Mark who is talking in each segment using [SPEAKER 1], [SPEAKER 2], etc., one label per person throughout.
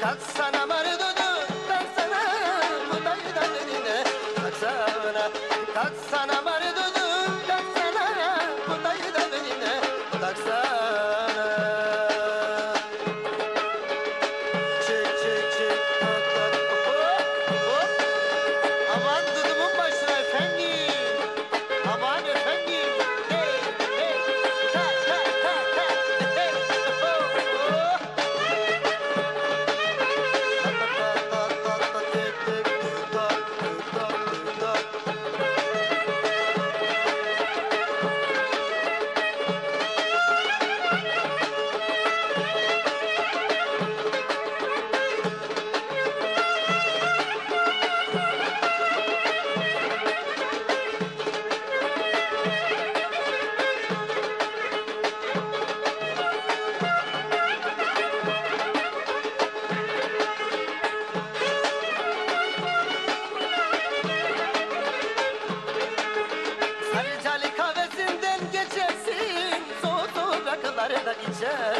[SPEAKER 1] Kalksana varı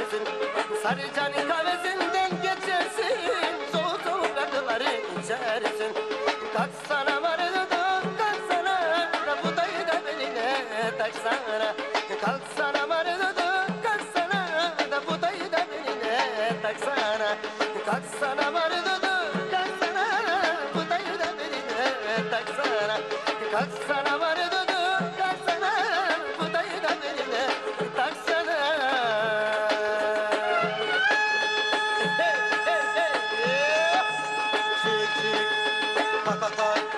[SPEAKER 1] içersin Sarıcalı kahvesinden geçersin. Soğuk rakıları içersin. Kalksana varıldın kalksana Da bu dayı da beline taksana. Kalksana varıldın kalksana Da bu dayı da beline taksana. Kalksana varıldın kalksana Bu dayı da beline taksana. Kalksana varıldın ハハハハ